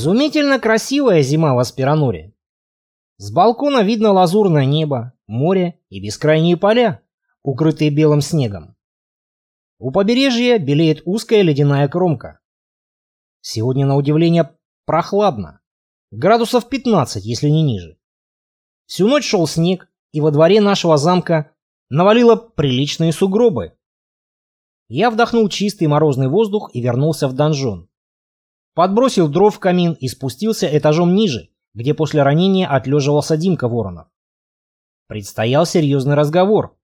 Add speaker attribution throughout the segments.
Speaker 1: Изумительно красивая зима в Аспираноре. С балкона видно лазурное небо, море и бескрайние поля, укрытые белым снегом. У побережья белеет узкая ледяная кромка. Сегодня, на удивление, прохладно. Градусов 15, если не ниже. Всю ночь шел снег, и во дворе нашего замка навалило приличные сугробы. Я вдохнул чистый морозный воздух и вернулся в донжон. Подбросил дров в камин и спустился этажом ниже, где после ранения отлеживался Димка Воронов. Предстоял серьезный разговор.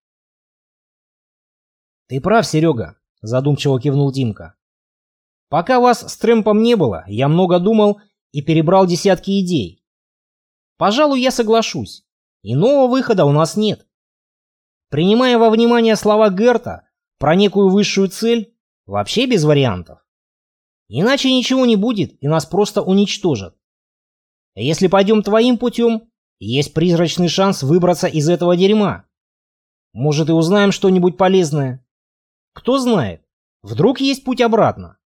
Speaker 1: «Ты прав, Серега», — задумчиво кивнул Димка. «Пока вас с Трэмпом не было, я много думал и перебрал десятки идей. Пожалуй, я соглашусь. Иного выхода у нас нет. Принимая во внимание слова Герта про некую высшую цель, вообще без вариантов. Иначе ничего не будет, и нас просто уничтожат. Если пойдем твоим путем, есть призрачный шанс выбраться из этого дерьма. Может и узнаем что-нибудь полезное. Кто знает, вдруг есть путь обратно.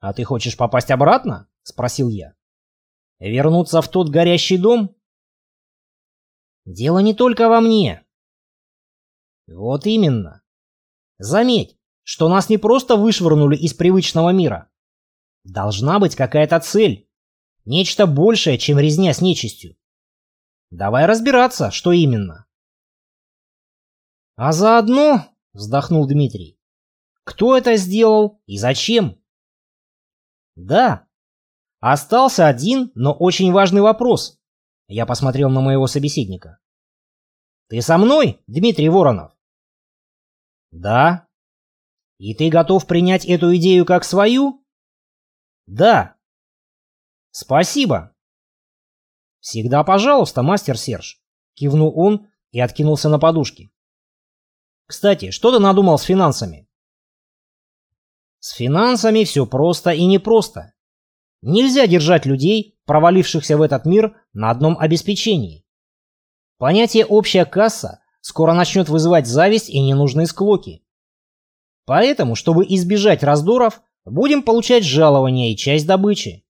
Speaker 1: «А ты хочешь попасть обратно?» — спросил я. «Вернуться в тот горящий дом?» «Дело не только во мне». «Вот именно. Заметь, что нас не просто вышвырнули из привычного мира. Должна быть какая-то цель. Нечто большее, чем резня с нечистью. Давай разбираться, что именно. А заодно, вздохнул Дмитрий, кто это сделал и зачем? Да, остался один, но очень важный вопрос. Я посмотрел на моего собеседника. Ты со мной, Дмитрий Воронов? Да, и ты готов принять эту идею как свою? Да. Спасибо. Всегда пожалуйста, мастер Серж. Кивнул он и откинулся на подушке. Кстати, что ты надумал с финансами? С финансами все просто и непросто. Нельзя держать людей, провалившихся в этот мир, на одном обеспечении. Понятие «общая касса» скоро начнет вызывать зависть и ненужные склоки. Поэтому, чтобы избежать раздоров, будем получать жалования и часть добычи.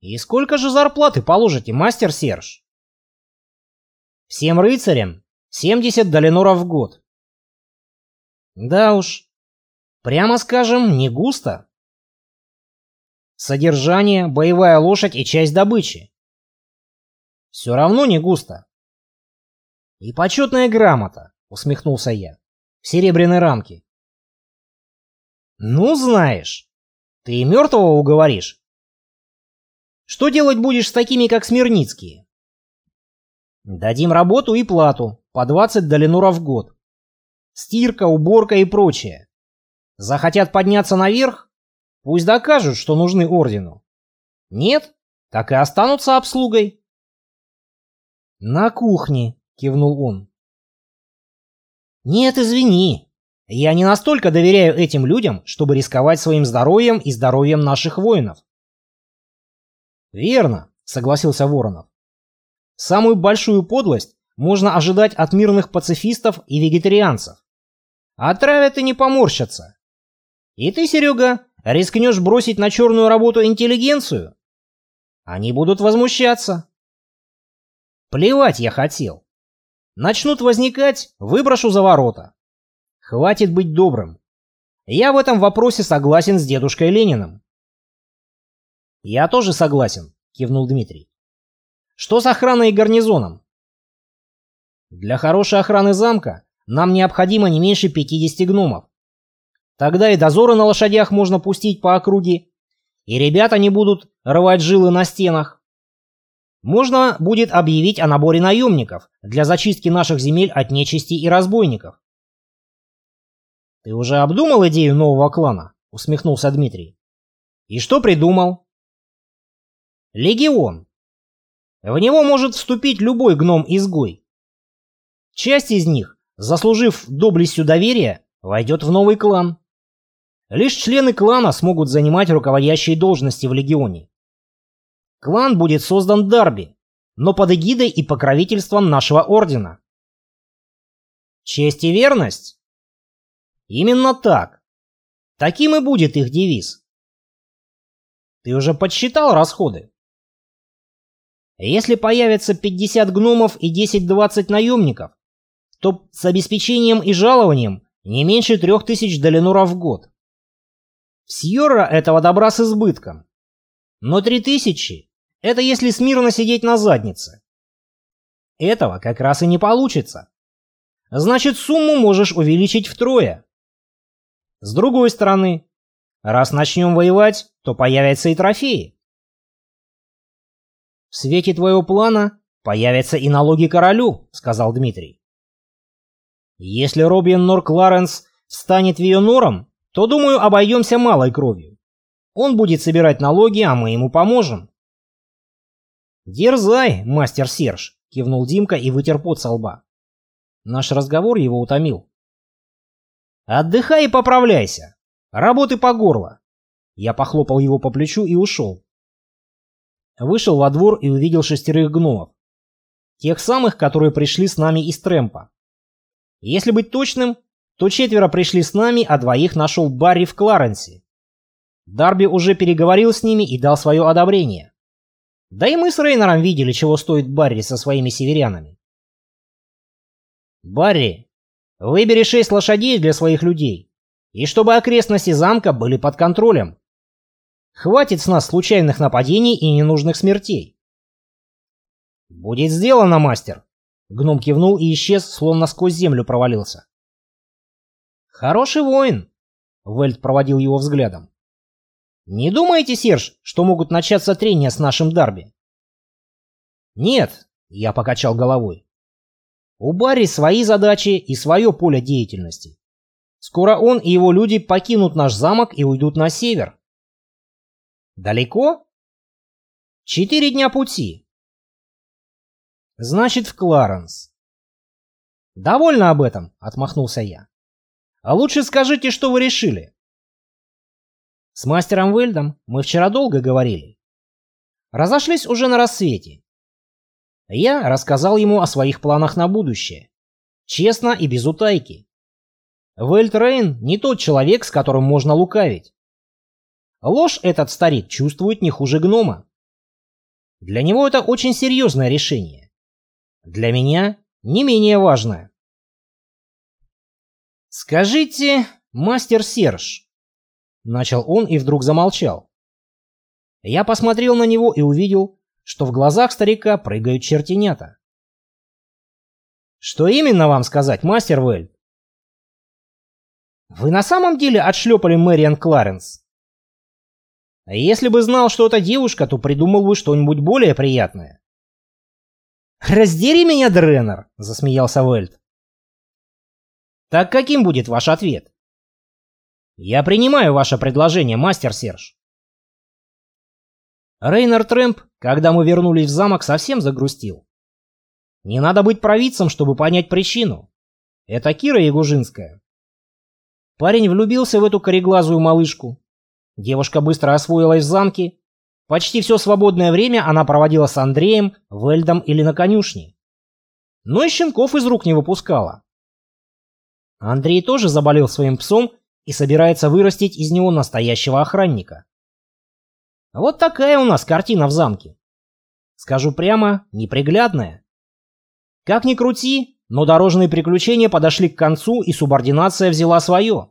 Speaker 1: И сколько же зарплаты положите, мастер Серж? Всем рыцарям 70 долиноров в год. Да уж, прямо скажем, не густо. Содержание, боевая лошадь и часть добычи. Все равно не густо. И почетная грамота, усмехнулся я в серебряной рамке. Ну, знаешь, ты и мертвого уговоришь. Что делать будешь с такими, как Смирницкие? Дадим работу и плату, по 20 долинуров в год. Стирка, уборка и прочее. Захотят подняться наверх? Пусть докажут, что нужны ордену. Нет? Так и останутся обслугой. На кухне, кивнул он. «Нет, извини. Я не настолько доверяю этим людям, чтобы рисковать своим здоровьем и здоровьем наших воинов». «Верно», — согласился Воронов. «Самую большую подлость можно ожидать от мирных пацифистов и вегетарианцев. Отравят и не поморщатся. И ты, Серега, рискнешь бросить на черную работу интеллигенцию? Они будут возмущаться. Плевать я хотел. Начнут возникать, выброшу за ворота. Хватит быть добрым. Я в этом вопросе согласен с дедушкой Лениным. Я тоже согласен, кивнул Дмитрий. Что с охраной и гарнизоном? Для хорошей охраны замка нам необходимо не меньше 50 гномов. Тогда и дозоры на лошадях можно пустить по округе, и ребята не будут рвать жилы на стенах. Можно будет объявить о наборе наемников для зачистки наших земель от нечисти и разбойников. «Ты уже обдумал идею нового клана?» — усмехнулся Дмитрий. «И что придумал?» «Легион. В него может вступить любой гном-изгой. Часть из них, заслужив доблестью доверия, войдет в новый клан. Лишь члены клана смогут занимать руководящие должности в легионе. Клан будет создан Дарби, но под эгидой и покровительством нашего ордена. Честь и верность? Именно так. Таким и будет их девиз. Ты уже подсчитал расходы? Если появятся 50 гномов и 10-20 наемников, то с обеспечением и жалованием не меньше 3000 долиноров в год. В Сьорра этого добра с избытком. Но 3000 – это если смирно сидеть на заднице. Этого как раз и не получится. Значит, сумму можешь увеличить втрое. С другой стороны, раз начнем воевать, то появятся и трофеи. «В свете твоего плана появятся и налоги королю», — сказал Дмитрий. «Если Робин Нор Кларенс встанет в ее нором, то, думаю, обойдемся малой кровью. Он будет собирать налоги, а мы ему поможем». «Дерзай, мастер Серж», — кивнул Димка и вытер пот со лба. Наш разговор его утомил. «Отдыхай и поправляйся. Работы по горло». Я похлопал его по плечу и ушел. Вышел во двор и увидел шестерых гномов. Тех самых, которые пришли с нами из Трэмпа. Если быть точным, то четверо пришли с нами, а двоих нашел Барри в Кларенсе. Дарби уже переговорил с ними и дал свое одобрение. Да и мы с Рейнером видели, чего стоит Барри со своими северянами. «Барри, выбери шесть лошадей для своих людей, и чтобы окрестности замка были под контролем. Хватит с нас случайных нападений и ненужных смертей. Будет сделано, мастер. Гном кивнул и исчез, словно сквозь землю провалился. Хороший воин. Вельт проводил его взглядом. Не думаете, Серж, что могут начаться трения с нашим Дарби? Нет, я покачал головой. У Барри свои задачи и свое поле деятельности. Скоро он и его люди покинут наш замок и уйдут на север. Далеко? Четыре дня пути. Значит, в Кларенс. Довольно об этом, отмахнулся я. А лучше скажите, что вы решили. С мастером Вельдом мы вчера долго говорили. Разошлись уже на рассвете. Я рассказал ему о своих планах на будущее. Честно и без утайки. Вельд Рейн не тот человек, с которым можно лукавить. Ложь этот старик чувствует не хуже гнома. Для него это очень серьезное решение. Для меня не менее важное. «Скажите, мастер Серж», — начал он и вдруг замолчал. Я посмотрел на него и увидел, что в глазах старика прыгают чертенята. «Что именно вам сказать, мастер Вэль?» «Вы на самом деле отшлепали Мэриан Кларенс?» Если бы знал, что это девушка, то придумал бы что-нибудь более приятное. «Раздери меня, Дренер!» — засмеялся Вельт. «Так каким будет ваш ответ?» «Я принимаю ваше предложение, мастер Серж». Рейнер Трэмп, когда мы вернулись в замок, совсем загрустил. Не надо быть провидцем, чтобы понять причину. Это Кира Ягужинская. Парень влюбился в эту кореглазую малышку, Девушка быстро освоилась в замке. Почти все свободное время она проводила с Андреем, Вельдом или на конюшне. Но и щенков из рук не выпускала. Андрей тоже заболел своим псом и собирается вырастить из него настоящего охранника. Вот такая у нас картина в замке. Скажу прямо, неприглядная. Как ни крути, но дорожные приключения подошли к концу, и субординация взяла свое.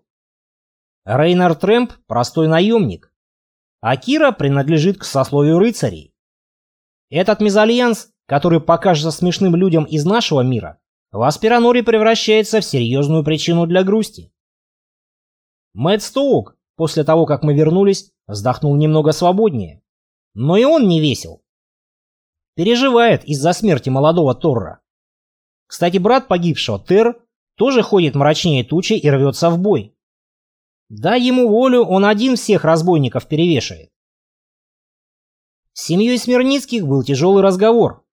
Speaker 1: Рейнар Трэмп – простой наемник, а Кира принадлежит к сословию рыцарей. Этот мезальянс, который покажется смешным людям из нашего мира, в Аспираноре превращается в серьезную причину для грусти. Мэтт Стоук, после того, как мы вернулись, вздохнул немного свободнее. Но и он не весел. Переживает из-за смерти молодого Торра. Кстати, брат погибшего, Тер, тоже ходит мрачнее тучи и рвется в бой. Дай ему волю, он один всех разбойников перевешает. С семьей Смирницких был тяжелый разговор.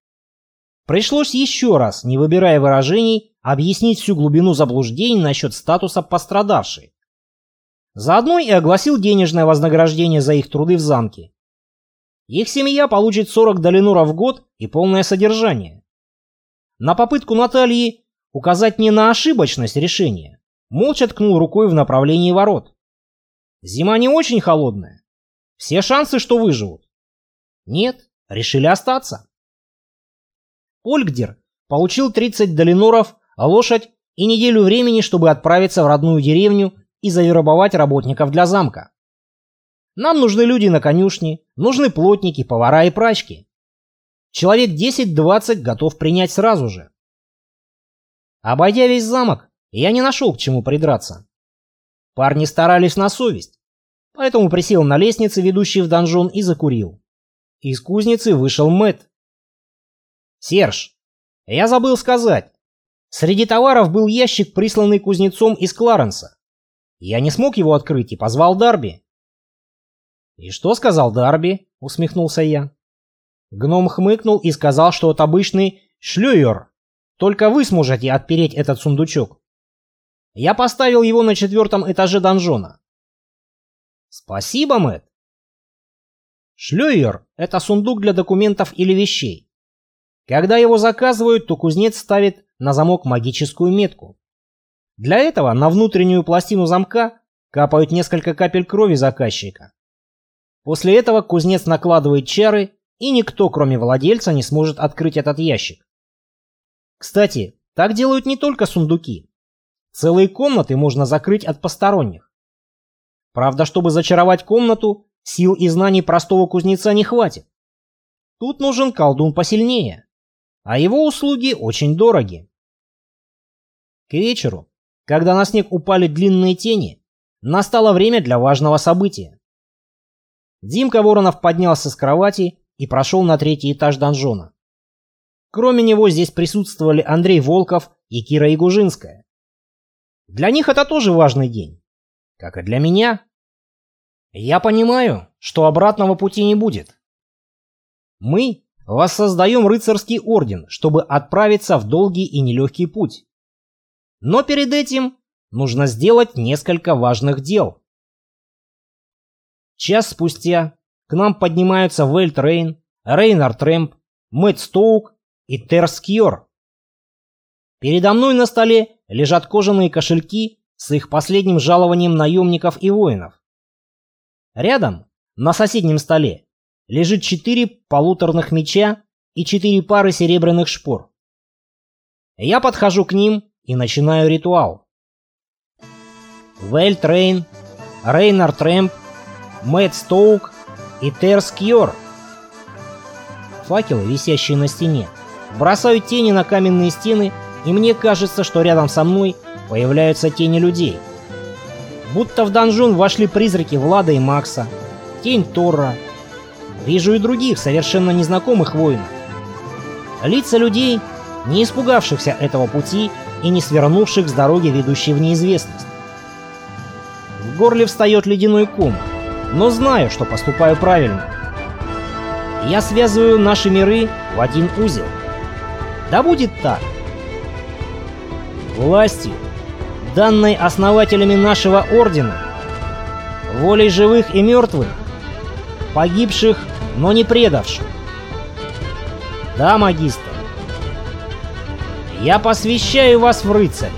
Speaker 1: Пришлось еще раз, не выбирая выражений, объяснить всю глубину заблуждений насчет статуса пострадавшей. Заодно и огласил денежное вознаграждение за их труды в замке. Их семья получит 40 долинуров в год и полное содержание. На попытку Натальи указать не на ошибочность решения, молча ткнул рукой в направлении ворот. Зима не очень холодная. Все шансы, что выживут. Нет, решили остаться. Ольгдер получил 30 долиноров, лошадь и неделю времени, чтобы отправиться в родную деревню и завербовать работников для замка. Нам нужны люди на конюшне, нужны плотники, повара и прачки. Человек 10-20 готов принять сразу же. Обойдя весь замок, я не нашел к чему придраться. Парни старались на совесть, поэтому присел на лестнице, ведущей в донжон, и закурил. Из кузницы вышел Мэт. «Серж, я забыл сказать. Среди товаров был ящик, присланный кузнецом из Кларенса. Я не смог его открыть и позвал Дарби. «И что сказал Дарби?» — усмехнулся я. Гном хмыкнул и сказал, что это обычный шлюер. Только вы сможете отпереть этот сундучок. Я поставил его на четвертом этаже донжона. Спасибо, Мэтт. Шлюер — это сундук для документов или вещей. Когда его заказывают, то кузнец ставит на замок магическую метку. Для этого на внутреннюю пластину замка капают несколько капель крови заказчика. После этого кузнец накладывает чары, и никто, кроме владельца, не сможет открыть этот ящик. Кстати, так делают не только сундуки. Целые комнаты можно закрыть от посторонних. Правда, чтобы зачаровать комнату, сил и знаний простого кузнеца не хватит. Тут нужен колдун посильнее, а его услуги очень дороги. К вечеру, когда на снег упали длинные тени, настало время для важного события. Димка Воронов поднялся с кровати и прошел на третий этаж донжона. Кроме него здесь присутствовали Андрей Волков и Кира Ягужинская. Для них это тоже важный день, как и для меня. Я понимаю, что обратного пути не будет. Мы воссоздаем рыцарский орден, чтобы отправиться в долгий и нелегкий путь. Но перед этим нужно сделать несколько важных дел. Час спустя к нам поднимаются Вельт Рейн, Рейнар Трэмп, Мэтт Стоук и Терс Кьор. Передо мной на столе лежат кожаные кошельки с их последним жалованием наемников и воинов. Рядом, на соседнем столе, лежит четыре полуторных меча и четыре пары серебряных шпор. Я подхожу к ним и начинаю ритуал. Вельт Рейн, Рейнар Трэмп, Мэтт Стоук и Терс Кьор. Факелы, висящие на стене, бросают тени на каменные стены, и мне кажется, что рядом со мной появляются тени людей. Будто в донжон вошли призраки Влада и Макса, тень Торра. Вижу и других, совершенно незнакомых воинов. Лица людей, не испугавшихся этого пути и не свернувших с дороги, ведущей в неизвестность. В горле встает ледяной ком — но знаю, что поступаю правильно. Я связываю наши миры в один узел. Да будет так. Властью, данной основателями нашего ордена, волей живых и мертвых, погибших, но не предавших. Да, магистр, я посвящаю вас в рыцарь.